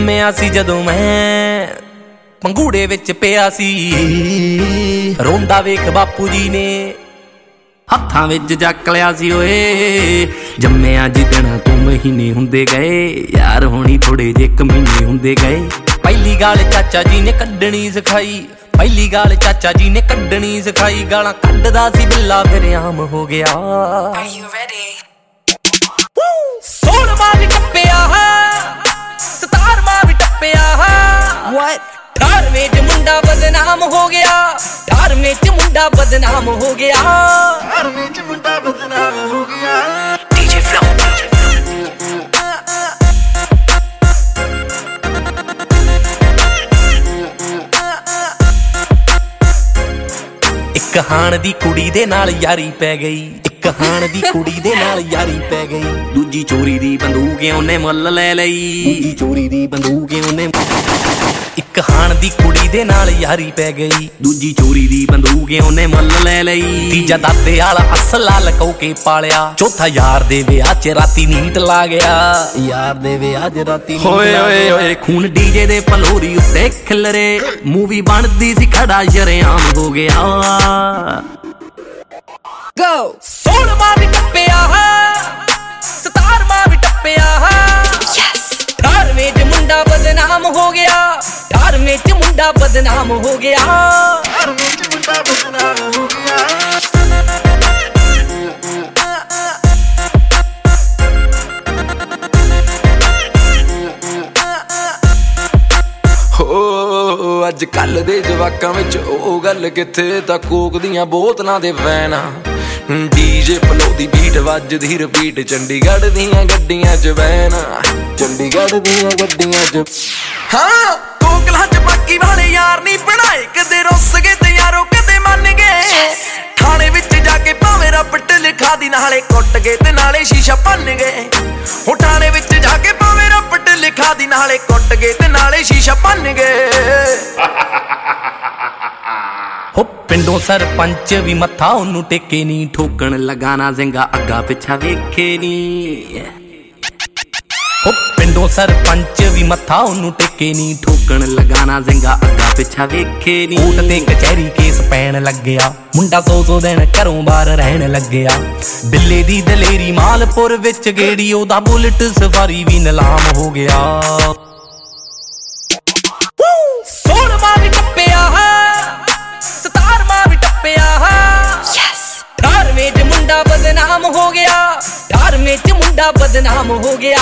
ਜੰਮਿਆ ਸੀ ਜਦੋਂ ਮੈਂ ਪੰਗੂੜੇ ਵਿੱਚ ਪਿਆ ਸੀ। ਰੋਂਦਾ ਵੇਖ ਬਾਪੂ ਜੀ ਨੇ ਹੱਥਾਂ ਵਿੱਚ ਚੱਕ ਲਿਆ ਸੀ ਓਏ। ਜੰਮਿਆ ਜਿੱਦਣਾ ਤੂੰ ਮਹੀਨੇ ਹੁੰਦੇ ਗਏ। ਯਾਰ ਹੋਣੀ ਥੋੜੇ ਜੇ ਕਮੀਨੇ ਹੁੰਦੇ ਗਏ। ਪਹਿਲੀ ਗਾਲ ਚਾਚਾ ਜੀ ਨੇ ਕੱਢਣੀ ਸਿਖਾਈ। ਪਹਿਲੀ ਗਾਲ ਚਾਚਾ ਜੀ ਨੇ ਕੱਢਣੀ ਸਿਖਾਈ। ਗਾਲਾਂ ਕੱਢਦਾ ਸੀ ਬਿੱਲਾ ਫਿਰ ਆਮ ਹੋ ਗਿਆ। Are you ready? 18ਵੇਂ ਚ ਮੁੰਡਾ ਬਦਨਾਮ ਹੋ ਗਿਆ। 18ਵੇਂ ਚ ਮੁੰਡਾ ਬਦਨਾਮ ਹੋ ਗਿਆ। DJ Flow. ਇੱਕ ਹਾਣ ਦੀ ਕੁੜੀ ਦੇ ਨਾਲ ਯਾਰੀ ਪੈ ਗਈ। ਇੱਕ ਹਾਣ ਦੀ ਕੁੜੀ ਦੇ ਨਾਲ ਯਾਰੀ ਪੈ ਗਈ। ਦੂਜੀ ਚੋਰੀ ਦੀ ਬੰਦੂਕ ਉਹਨੇ ਮੁੱਲ ਲੈ ਲਈ। ਦੂਜੀ ਚੋਰੀ ਦੀ ਬੰਦੂਕ ਉਹਨੇ ਇੱਕ ਹਾਣ ਦੀ ਕੁੜੀ ਦੇ ਨਾਲ ਯਾਰੀ ਪੈ ਗਈ। ਦੂਜੀ ਚੋਰੀ ਦੀ ਬੰਦੂਕ ਉਹਨੇ ਮੁੱਲ ਲੈ ਲਈ। ਤੀਜਾ ਦਾਦੇ ਵਾਲਾ ਅਸਲਾ ਲਕੋ ਕੇ ਪਾਲਿਆ। ਚੌਥਾ ਯਾਰ ਦੇ ਵਿਆਹ 'ਚ ਰਾਤੀ ਨੀਟ ਲਾ ਗਿਆ। ਯਾਰ ਦੇ ਵਿਆਹ 'ਚ ਰਾਤੀ ਹੋਏ ਲਾ ਹੋਏ ਗਿਆ। ਹੋਏ ਖੂਨ ਡੀਜੇ ਦੇ ਫਲੋਰੀ ਉੱਤੇ ਖਿਲਰੇ। ਮੂਵੀ ਬਣਦੀ ਸੀ ਖੜਾ ਸ਼ਰੇਆਮ ਹੋ ਗਿਆ। Go! ਸੋਲਮਾ ਵੀ ਟੱਪਿਆ ਸਤਾਰਮਾ ਵੀ ਟੱਪਿਆ Yes! 18ਵੇਂ ਚ ਮੁੰਡਾ ਬਦਨਾਮ ਹੋ ਗਿਆ। 18ਵੇਂ ਚ ਮੁੰਡਾ ਬਦਨਾਮ ਹੋ ਗਿਆ। ਹੋ ਅੱਜ ਕੱਲ ਦੇ ਜਵਾਕਾਂ ਵਿੱਚ ਉਹ ਗੱਲ ਕਿੱਥੇ ਤਾਂ ਕੋਕ ਦੀਆਂ ਬੋਤਲਾਂ ਦੇ ਵੈਨਾ ਡੀਜੇ ਫਲੋ ਦੀ ਬੀਟ ਵੱਜਦੀ ਰਿਪੀਟ ਚੰਡੀਗੜ੍ਹ ਦੀਆਂ ਗੱਡੀਆਂ 'ਚ ਵੈਨਾ ਚੰਡੀਗੜ੍ਹ ਦੀਆਂ ਗੱਡੀਆਂ 'ਚ ਹਾਂ! ਗਏ ਤੇ ਨਾਲੇ ਸ਼ੀਸ਼ਾ ਭੰਨ ਗਏ। ਹੋ ਥਾਣੇ ਵਿੱਚ ਜਾ ਕੇ ਭਾਵੇਂ ਰੱਬਟ ਲਿਖਾ ਦੀ, ਨਾਲੇ ਕੁੱਟ ਗਏ ਤੇ ਨਾਲੇ ਸ਼ੀਸ਼ਾ ਭੰਨ ਗਏ। ਹੋ, ਪਿੰਡੋਂ ਸਰਪੰਚ ਵੀ ਮੱਥਾ ਉਹਨੂੰ ਟੇਕੇ ਨਹੀਂ ਠੋਕਣ ਲਗਾਣਾ ਜ਼ਿੰਗਾ, ਅੱਗਾ ਪਿੱਛਾ ਵੇਖੇ ਨਹੀਂ ਹੋ, ਪਿੰਡੋਂ ਸਰਪੰਚ ਵੀ ਮੱਥਾ ਉਹਨੂੰ ਟੇਕੇ ਨਹੀਂ ਠੋਕਣ ਲਗਾਣਾ ਜ਼ਿੰਗਾ, ਅੱਗਾ ਪਿੱਛਾ ਵੇਖੇ ਨਹੀਂ ਕੋਟ ਤੇ ਕਚਹਿਰੀ ਕੇਸ ਪੈਣ ਲੱਗਿਆ। ਮੁੰਡਾ ਸੌ ਸੌ ਦਿਨ ਘਰੋਂ ਬਾਹਰ ਰਹਿਣ ਲੱਗਿਆ। ਬਿੱਲੇ ਦੀ ਦਲੇਰੀ ਮਾਲਪੁਰ ਵਿੱਚ ਗੇੜੀ ਉਹਦਾ ਬੁਲਟ ਸਫਾਰੀ ਵੀ ਨਿਲਾਮ ਹੋ ਗਿਆ। ਸੋਲਮਾ ਵੀ ਟੱਪਿਆ ਸਤਾਰਮਾ ਵੀ ਟੱਪਿਆ Yes! 18ਵੇਂ ਚ ਮੁੰਡਾ ਬਦਨਾਮ ਹੋ ਗਿਆ 18ਵੇਂ ਚ ਮੁੰਡਾ ਬਦਨਾਮ ਹੋ ਗਿਆ।